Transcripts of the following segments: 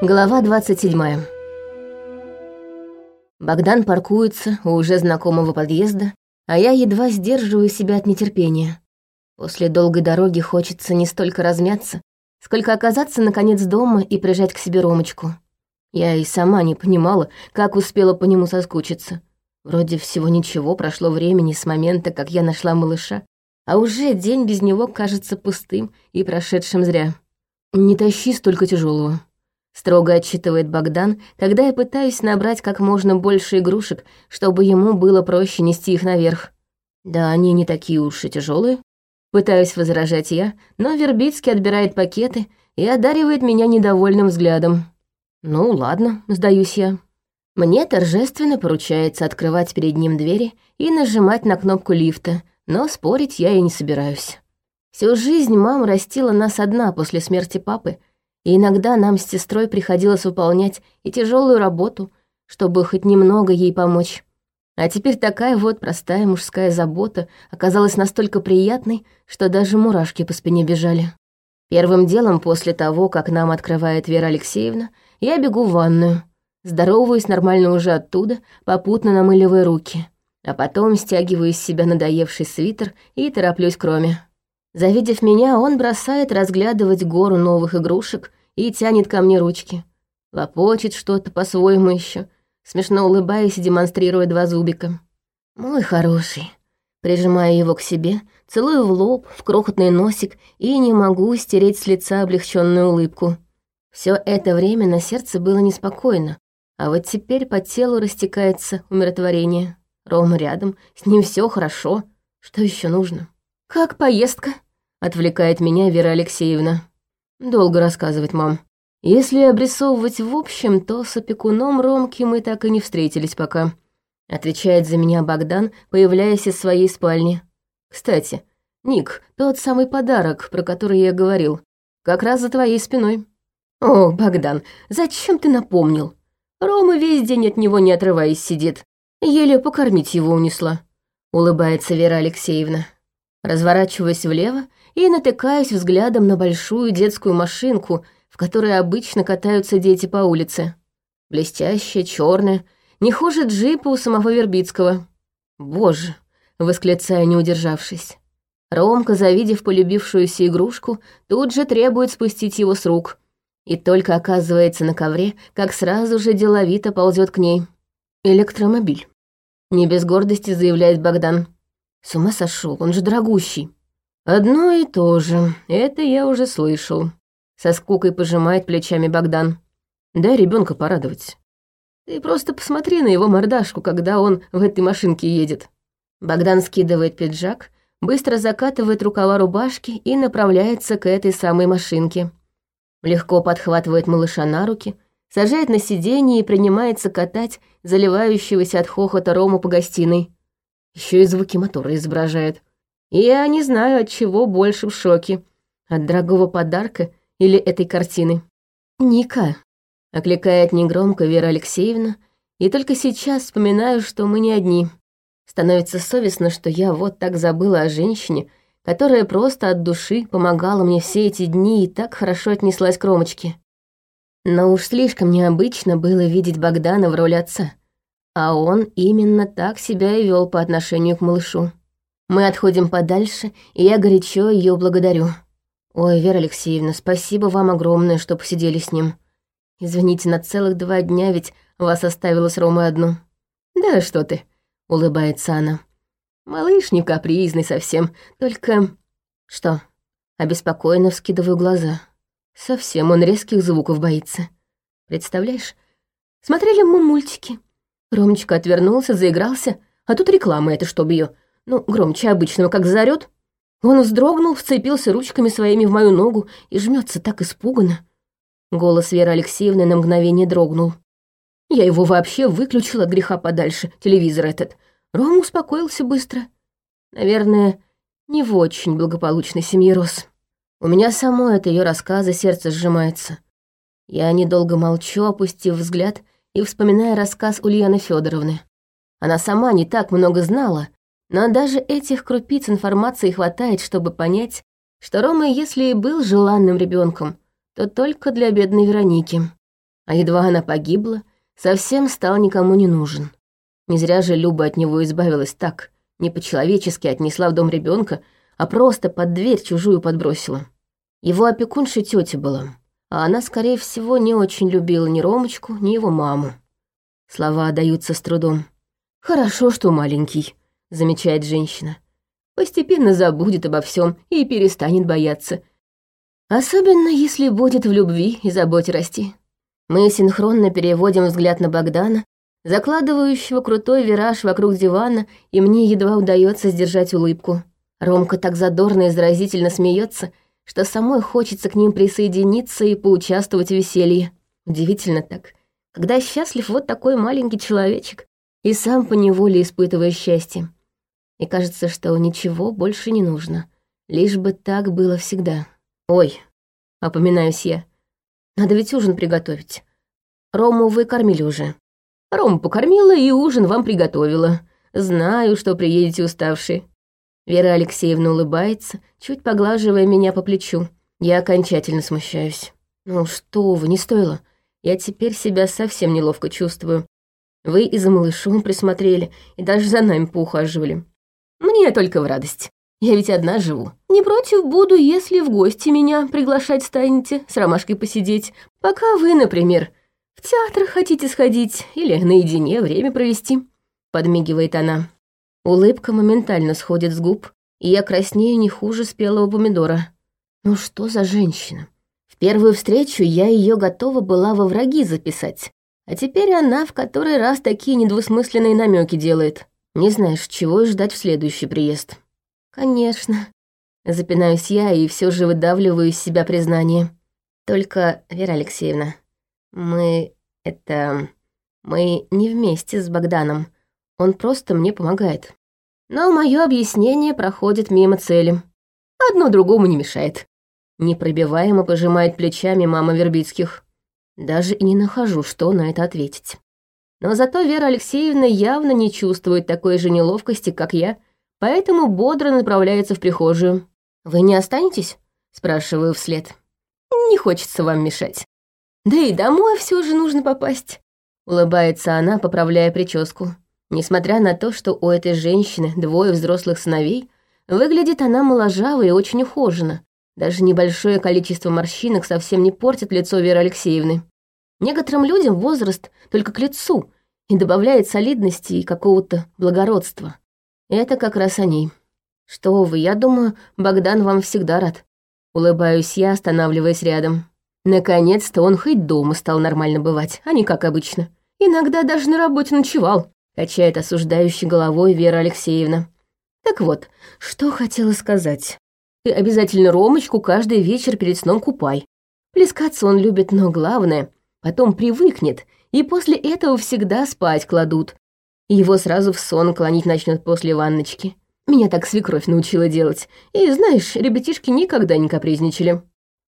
Глава 27. Богдан паркуется у уже знакомого подъезда, а я едва сдерживаю себя от нетерпения. После долгой дороги хочется не столько размяться, сколько оказаться наконец дома и прижать к себе Ромочку. Я и сама не понимала, как успела по нему соскучиться. Вроде всего ничего прошло времени с момента, как я нашла малыша, а уже день без него кажется пустым и прошедшим зря. «Не тащи столько тяжелого, Строго отчитывает Богдан, когда я пытаюсь набрать как можно больше игрушек, чтобы ему было проще нести их наверх. Да они не такие уж и тяжелые. Пытаюсь возражать я, но Вербицкий отбирает пакеты и одаривает меня недовольным взглядом. Ну, ладно, сдаюсь я. Мне торжественно поручается открывать перед ним двери и нажимать на кнопку лифта, но спорить я и не собираюсь. Всю жизнь мама растила нас одна после смерти папы, и иногда нам с сестрой приходилось выполнять и тяжелую работу, чтобы хоть немного ей помочь. А теперь такая вот простая мужская забота оказалась настолько приятной, что даже мурашки по спине бежали. Первым делом после того, как нам открывает Вера Алексеевна, я бегу в ванную, здороваюсь нормально уже оттуда, попутно намыливая руки, а потом стягиваю из себя надоевший свитер и тороплюсь к Роме. Завидев меня, он бросает разглядывать гору новых игрушек и тянет ко мне ручки. Лопочет что-то по-своему еще, смешно улыбаясь и демонстрируя два зубика. «Мой хороший». Прижимаю его к себе, целую в лоб, в крохотный носик и не могу стереть с лица облегченную улыбку. Все это время на сердце было неспокойно, а вот теперь по телу растекается умиротворение. Рома рядом, с ним все хорошо. Что еще нужно? «Как поездка?» — отвлекает меня Вера Алексеевна. «Долго рассказывать, мам. Если обрисовывать в общем, то с опекуном Ромки мы так и не встретились пока», — отвечает за меня Богдан, появляясь из своей спальни. «Кстати, Ник, тот самый подарок, про который я говорил, как раз за твоей спиной». «О, Богдан, зачем ты напомнил? Рома весь день от него не отрываясь сидит. Еле покормить его унесла», — улыбается Вера Алексеевна. Разворачиваюсь влево и натыкаюсь взглядом на большую детскую машинку, в которой обычно катаются дети по улице. Блестящая, черная, не хуже джипа у самого Вербицкого. «Боже!» — восклицаю, не удержавшись. Ромка, завидев полюбившуюся игрушку, тут же требует спустить его с рук. И только оказывается на ковре, как сразу же деловито ползет к ней. «Электромобиль», — не без гордости заявляет Богдан. «С ума сошел, он же дорогущий». «Одно и то же, это я уже слышал», — со скукой пожимает плечами Богдан. «Дай ребенка порадовать. Ты просто посмотри на его мордашку, когда он в этой машинке едет». Богдан скидывает пиджак, быстро закатывает рукава рубашки и направляется к этой самой машинке. Легко подхватывает малыша на руки, сажает на сиденье и принимается катать заливающегося от хохота Рому по гостиной. Еще и звуки мотора изображает. Я не знаю, от чего больше в шоке. От дорогого подарка или этой картины. «Ника», — окликает негромко Вера Алексеевна, и только сейчас вспоминаю, что мы не одни. Становится совестно, что я вот так забыла о женщине, которая просто от души помогала мне все эти дни и так хорошо отнеслась к Ромочке. Но уж слишком необычно было видеть Богдана в роли отца. А он именно так себя и вел по отношению к малышу. Мы отходим подальше, и я горячо ее благодарю. Ой, Вера Алексеевна, спасибо вам огромное, что посидели с ним. Извините, на целых два дня ведь вас оставила с Ромой одну. Да что ты, улыбается она. Малыш не капризный совсем, только... Что? Обеспокоенно вскидываю глаза. Совсем он резких звуков боится. Представляешь? Смотрели мы мультики. Ромочка отвернулся, заигрался, а тут реклама это, чтоб ее ну, громче обычного, как заорёт. Он вздрогнул, вцепился ручками своими в мою ногу и жмется так испуганно. Голос Веры Алексеевны на мгновение дрогнул. Я его вообще выключила от греха подальше, телевизор этот. Рома успокоился быстро. Наверное, не в очень благополучной семье рос. У меня само от ее рассказа сердце сжимается. Я недолго молчу, опустив взгляд и вспоминая рассказ Ульяны Федоровны. Она сама не так много знала, но даже этих крупиц информации хватает, чтобы понять, что Рома, если и был желанным ребенком, то только для бедной Вероники. А едва она погибла, совсем стал никому не нужен. Не зря же Люба от него избавилась так, не по-человечески отнесла в дом ребенка, а просто под дверь чужую подбросила. Его опекуншей тетя была, а она, скорее всего, не очень любила ни Ромочку, ни его маму. Слова даются с трудом. «Хорошо, что маленький», — замечает женщина. «Постепенно забудет обо всем и перестанет бояться. Особенно, если будет в любви и заботе расти». Мы синхронно переводим взгляд на Богдана, закладывающего крутой вираж вокруг дивана, и мне едва удается сдержать улыбку. Ромка так задорно и заразительно смеется, что самой хочется к ним присоединиться и поучаствовать в веселье. Удивительно так. Когда счастлив вот такой маленький человечек, и сам поневоле испытывая счастье. И кажется, что ничего больше не нужно, лишь бы так было всегда. «Ой», — опоминаюсь я, — «надо ведь ужин приготовить. Рому вы кормили уже». «Рому покормила и ужин вам приготовила. Знаю, что приедете уставшие». Вера Алексеевна улыбается, чуть поглаживая меня по плечу. Я окончательно смущаюсь. «Ну что вы, не стоило. Я теперь себя совсем неловко чувствую. Вы и за малышом присмотрели, и даже за нами поухаживали. Мне только в радость. Я ведь одна живу. Не против буду, если в гости меня приглашать станете, с ромашкой посидеть. Пока вы, например, в театр хотите сходить или наедине время провести. Подмигивает она. Улыбка моментально сходит с губ, и я краснею не хуже спелого помидора. Ну что за женщина? В первую встречу я ее готова была во враги записать. А теперь она в который раз такие недвусмысленные намеки делает. Не знаешь, чего ждать в следующий приезд. Конечно. Запинаюсь я и все же выдавливаю из себя признание. Только, Вера Алексеевна, мы... это... Мы не вместе с Богданом. Он просто мне помогает. Но мое объяснение проходит мимо цели. Одно другому не мешает. Непробиваемо пожимает плечами мама Вербицких. Даже и не нахожу, что на это ответить. Но зато Вера Алексеевна явно не чувствует такой же неловкости, как я, поэтому бодро направляется в прихожую. «Вы не останетесь?» — спрашиваю вслед. «Не хочется вам мешать. Да и домой все же нужно попасть», — улыбается она, поправляя прическу. Несмотря на то, что у этой женщины двое взрослых сыновей, выглядит она моложаво и очень ухоженно, даже небольшое количество морщинок совсем не портит лицо Веры Алексеевны. Некоторым людям возраст только к лицу и добавляет солидности и какого-то благородства. Это как раз они. Что вы, я думаю, Богдан вам всегда рад. Улыбаюсь я, останавливаясь рядом. Наконец-то он хоть дома стал нормально бывать, а не как обычно. Иногда даже на работе ночевал, качает осуждающей головой Вера Алексеевна. Так вот, что хотела сказать. Ты обязательно Ромочку каждый вечер перед сном купай. Плескаться он любит, но главное, потом привыкнет, и после этого всегда спать кладут. И его сразу в сон клонить начнет после ванночки. Меня так свекровь научила делать. И, знаешь, ребятишки никогда не капризничали.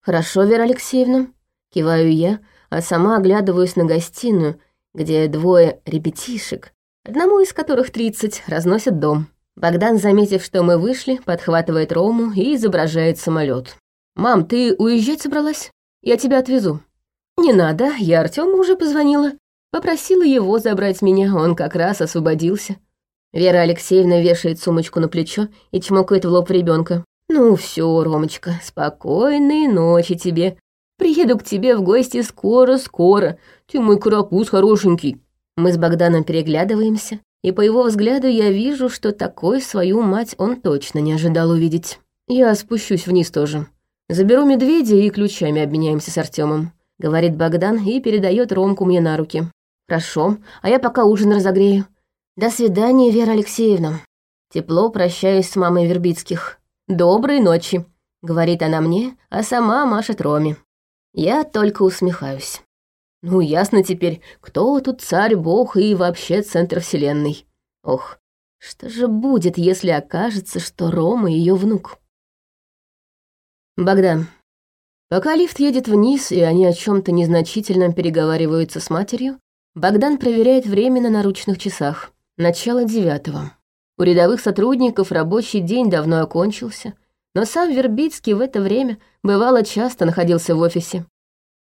Хорошо, Вера Алексеевна. Киваю я, а сама оглядываюсь на гостиную, где двое ребятишек, одному из которых тридцать, разносят дом. Богдан, заметив, что мы вышли, подхватывает Рому и изображает самолет. «Мам, ты уезжать собралась? Я тебя отвезу». «Не надо, я Артему уже позвонила. Попросила его забрать меня, он как раз освободился». Вера Алексеевна вешает сумочку на плечо и чмокает в лоб ребенка. «Ну все, Ромочка, спокойной ночи тебе. Приеду к тебе в гости скоро-скоро. Ты мой карапуз хорошенький». Мы с Богданом переглядываемся, и по его взгляду я вижу, что такой свою мать он точно не ожидал увидеть. Я спущусь вниз тоже. Заберу медведя и ключами обменяемся с Артемом, говорит Богдан и передает Ромку мне на руки. Хорошо, а я пока ужин разогрею. До свидания, Вера Алексеевна. Тепло прощаюсь с мамой Вербицких. Доброй ночи, говорит она мне, а сама машет Роме. Я только усмехаюсь. Ну, ясно теперь, кто тут царь-бог и вообще центр вселенной. Ох, что же будет, если окажется, что Рома ее внук? Богдан. Пока лифт едет вниз, и они о чем то незначительном переговариваются с матерью, Богдан проверяет время на наручных часах. Начало девятого. У рядовых сотрудников рабочий день давно окончился, но сам Вербицкий в это время бывало часто находился в офисе.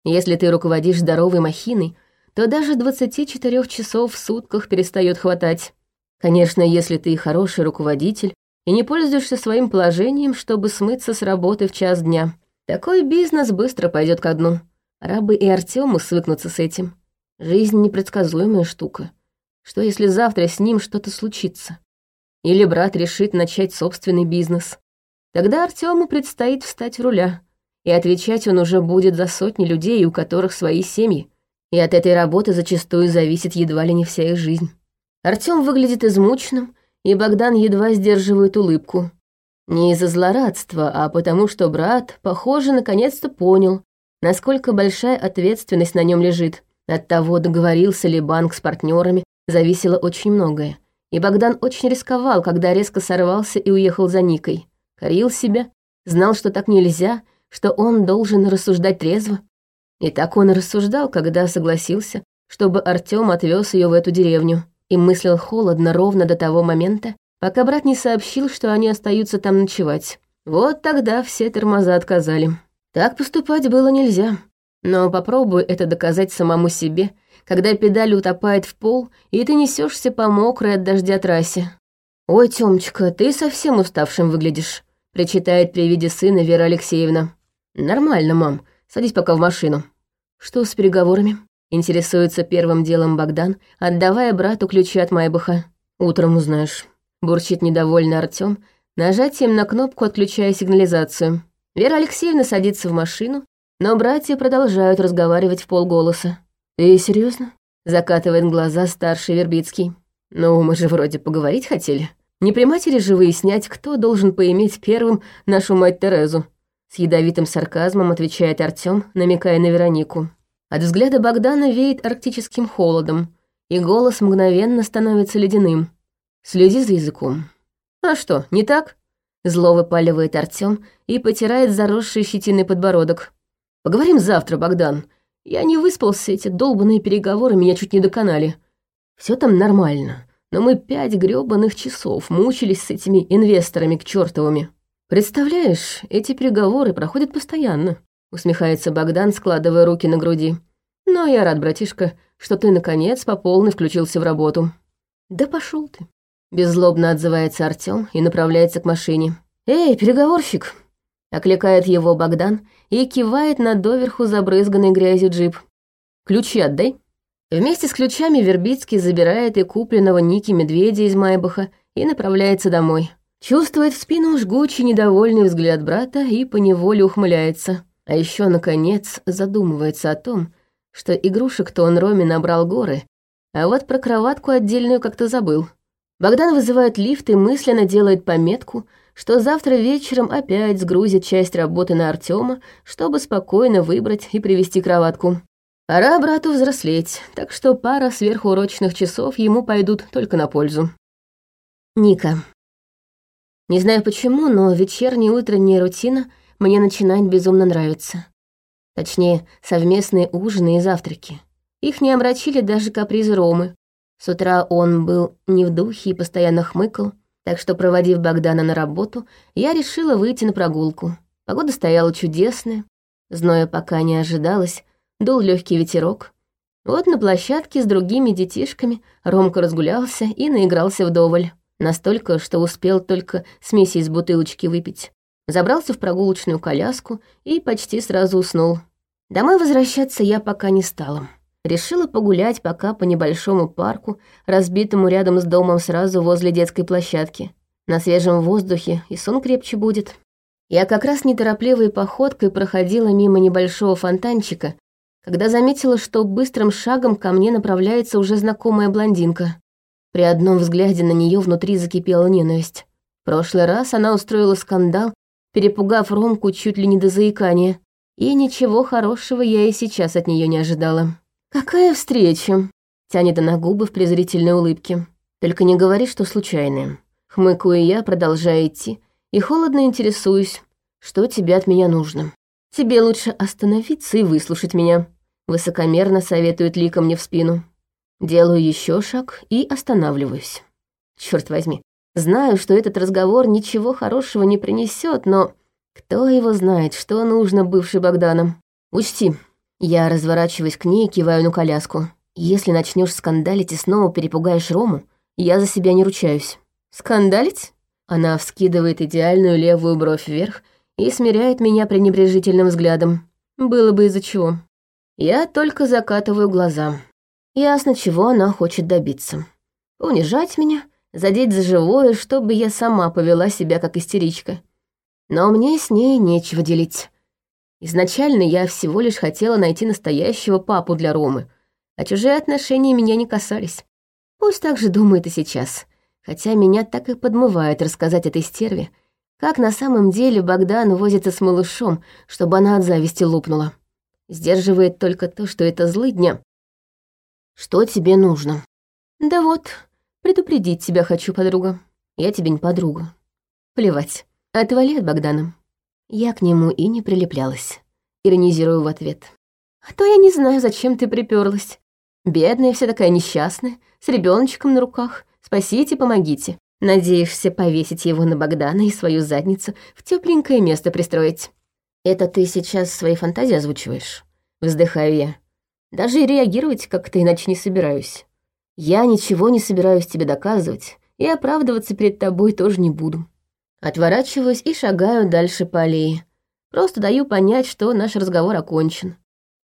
Если ты руководишь здоровой махиной, то даже 24 часов в сутках перестает хватать. Конечно, если ты хороший руководитель и не пользуешься своим положением, чтобы смыться с работы в час дня. Такой бизнес быстро пойдет ко дну. Рабы и Артему свыкнутся с этим. Жизнь непредсказуемая штука. Что если завтра с ним что-то случится? Или брат решит начать собственный бизнес? Тогда Артему предстоит встать в руля, и отвечать он уже будет за сотни людей, у которых свои семьи. И от этой работы зачастую зависит едва ли не вся их жизнь. Артем выглядит измученным, и Богдан едва сдерживает улыбку. Не из-за злорадства, а потому что брат, похоже, наконец-то понял, насколько большая ответственность на нем лежит. От того, договорился ли банк с партнерами, зависело очень многое. И Богдан очень рисковал, когда резко сорвался и уехал за Никой. Корил себя, знал, что так нельзя, что он должен рассуждать трезво. И так он рассуждал, когда согласился, чтобы Артём отвез ее в эту деревню, и мыслил холодно ровно до того момента, пока брат не сообщил, что они остаются там ночевать. Вот тогда все тормоза отказали. Так поступать было нельзя. Но попробуй это доказать самому себе, когда педаль утопает в пол, и ты несешься по мокрой от дождя трассе. «Ой, Тёмочка, ты совсем уставшим выглядишь», — причитает при виде сына Вера Алексеевна. «Нормально, мам. Садись пока в машину». «Что с переговорами?» — интересуется первым делом Богдан, отдавая брату ключи от Майбаха. «Утром узнаешь», — бурчит недовольно Артём, нажатием на кнопку отключая сигнализацию. Вера Алексеевна садится в машину, но братья продолжают разговаривать в полголоса. «Ты серьезно? закатывает глаза старший Вербицкий. «Ну, мы же вроде поговорить хотели. Не при матери же выяснять, кто должен поиметь первым нашу мать Терезу». С ядовитым сарказмом отвечает Артём, намекая на Веронику. От взгляда Богдана веет арктическим холодом, и голос мгновенно становится ледяным. «Следи за языком». «А что, не так?» Зло выпаливает Артём и потирает заросший щетиной подбородок. «Поговорим завтра, Богдан. Я не выспался, эти долбанные переговоры меня чуть не доконали. Все там нормально, но мы пять грёбаных часов мучились с этими инвесторами к чертовыми. Представляешь, эти переговоры проходят постоянно», усмехается Богдан, складывая руки на груди. «Но я рад, братишка, что ты, наконец, по полной включился в работу». «Да пошел ты», Беззлобно отзывается Артём и направляется к машине. «Эй, переговорщик!» Окликает его Богдан и кивает на доверху забрызганный грязью джип. «Ключи отдай». Вместе с ключами Вербицкий забирает и купленного Ники медведя из Майбаха и направляется домой. Чувствует в спину жгучий недовольный взгляд брата и поневоле ухмыляется. А еще, наконец, задумывается о том, что игрушек-то он Роме набрал горы, а вот про кроватку отдельную как-то забыл. Богдан вызывает лифт и мысленно делает пометку, что завтра вечером опять сгрузит часть работы на Артема, чтобы спокойно выбрать и привести кроватку. Пора брату взрослеть, так что пара сверхурочных часов ему пойдут только на пользу. Ника. Не знаю почему, но вечерняя утренняя рутина мне начинает безумно нравиться. Точнее, совместные ужины и завтраки. Их не омрачили даже капризы Ромы, с утра он был не в духе и постоянно хмыкал, так что, проводив Богдана на работу, я решила выйти на прогулку. Погода стояла чудесная, зноя пока не ожидалось, дул легкий ветерок. Вот на площадке с другими детишками Ромка разгулялся и наигрался вдоволь. Настолько, что успел только смеси из бутылочки выпить. Забрался в прогулочную коляску и почти сразу уснул. Домой возвращаться я пока не стала. Решила погулять пока по небольшому парку, разбитому рядом с домом сразу возле детской площадки. На свежем воздухе и сон крепче будет. Я как раз неторопливой походкой проходила мимо небольшого фонтанчика, когда заметила, что быстрым шагом ко мне направляется уже знакомая блондинка. При одном взгляде на нее внутри закипела ненависть. В прошлый раз она устроила скандал, перепугав Ромку чуть ли не до заикания, и ничего хорошего я и сейчас от нее не ожидала. «Какая встреча?» — тянет она губы в презрительной улыбке. «Только не говори, что случайная». Хмыкаю я, продолжая идти, и холодно интересуюсь, что тебе от меня нужно. Тебе лучше остановиться и выслушать меня. Высокомерно советует Лика мне в спину. Делаю еще шаг и останавливаюсь. Черт возьми, знаю, что этот разговор ничего хорошего не принесет, но кто его знает, что нужно бывшей Богданом. Учти, Я разворачиваюсь к ней и киваю на коляску. Если начнешь скандалить и снова перепугаешь Рому, я за себя не ручаюсь. Скандалить? Она вскидывает идеальную левую бровь вверх и смиряет меня пренебрежительным взглядом. Было бы из-за чего. Я только закатываю глаза. Ясно, чего она хочет добиться. Унижать меня, задеть за живое, чтобы я сама повела себя как истеричка. Но мне с ней нечего делить. Изначально я всего лишь хотела найти настоящего папу для Ромы, а чужие отношения меня не касались. Пусть так же думает и сейчас, хотя меня так и подмывает рассказать этой стерве, как на самом деле Богдан возится с малышом, чтобы она от зависти лопнула. Сдерживает только то, что это злыдня. Что тебе нужно? Да вот, предупредить тебя хочу, подруга. Я тебе не подруга. Плевать. Отвали от Богдана. Я к нему и не прилеплялась. Иронизирую в ответ. А то я не знаю, зачем ты приперлась. Бедная вся такая несчастная, с ребеночком на руках. Спасите, помогите. Надеешься повесить его на Богдана и свою задницу в тепленькое место пристроить. Это ты сейчас свои фантазии озвучиваешь? Вздыхаю я. Даже и реагировать как-то иначе не собираюсь. Я ничего не собираюсь тебе доказывать, и оправдываться перед тобой тоже не буду. Отворачиваюсь и шагаю дальше по аллее. Просто даю понять, что наш разговор окончен.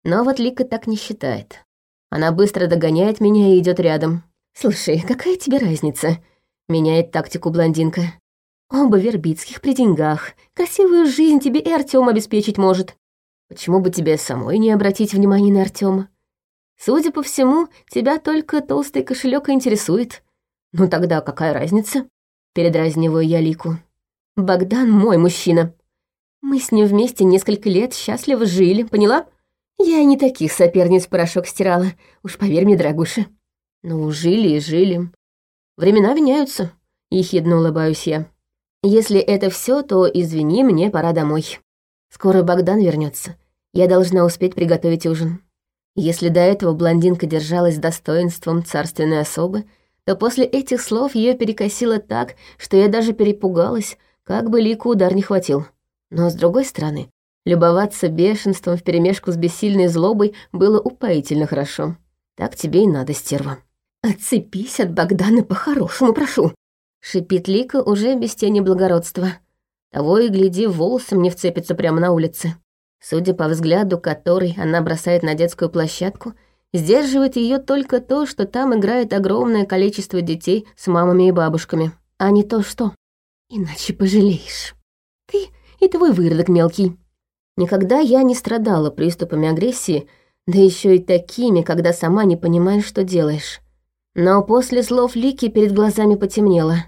Но вот Лика так не считает. Она быстро догоняет меня и идет рядом. «Слушай, какая тебе разница?» Меняет тактику блондинка. «Оба Вербицких при деньгах. Красивую жизнь тебе и Артём обеспечить может. Почему бы тебе самой не обратить внимание на Артёма? Судя по всему, тебя только толстый кошелек интересует. Ну тогда какая разница?» Передразниваю я Лику. Богдан мой мужчина. Мы с ним вместе несколько лет счастливо жили, поняла? Я не таких соперниц порошок стирала, уж поверь мне, дорогуша. Ну, жили и жили. Времена меняются, ехидно улыбаюсь я. Если это все, то извини, мне пора домой. Скоро Богдан вернется. Я должна успеть приготовить ужин. Если до этого блондинка держалась достоинством царственной особы, то после этих слов ее перекосило так, что я даже перепугалась, как бы Лику удар не хватил. Но, с другой стороны, любоваться бешенством вперемешку с бессильной злобой было упоительно хорошо. Так тебе и надо, стерва. «Отцепись от Богдана по-хорошему, прошу!» Шипит Лика уже без тени благородства. Того и гляди, волосы мне вцепятся прямо на улице. Судя по взгляду, который она бросает на детскую площадку, сдерживает ее только то, что там играет огромное количество детей с мамами и бабушками. А не то что. Иначе пожалеешь. Ты и твой выродок мелкий. Никогда я не страдала приступами агрессии, да еще и такими, когда сама не понимаешь, что делаешь. Но после слов Лики перед глазами потемнело.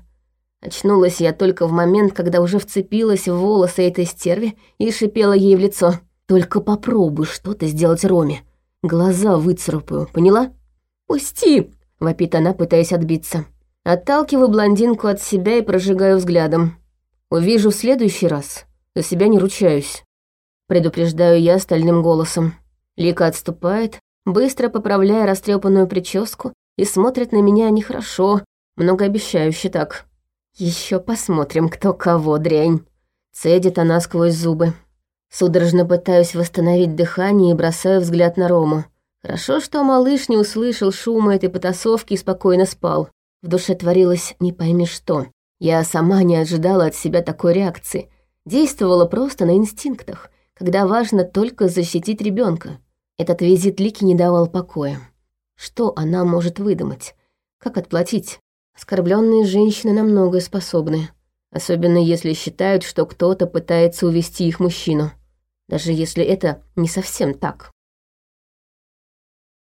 Очнулась я только в момент, когда уже вцепилась в волосы этой стерви и шипела ей в лицо. «Только попробуй что-то сделать Роме. Глаза выцарапаю, поняла?» «Пусти!» — вопит она, пытаясь отбиться. Отталкиваю блондинку от себя и прожигаю взглядом. Увижу в следующий раз, за себя не ручаюсь. Предупреждаю я стальным голосом. Лика отступает, быстро поправляя растрепанную прическу и смотрит на меня нехорошо, многообещающе так. Еще посмотрим, кто кого, дрянь. Цедит она сквозь зубы. Судорожно пытаюсь восстановить дыхание и бросаю взгляд на Рому. Хорошо, что малыш не услышал шума этой потасовки и спокойно спал. В душе творилось не пойми что. Я сама не ожидала от себя такой реакции. Действовала просто на инстинктах, когда важно только защитить ребенка. Этот визит Лики не давал покоя. Что она может выдумать? Как отплатить? Оскорбленные женщины на многое способны. Особенно если считают, что кто-то пытается увести их мужчину. Даже если это не совсем так.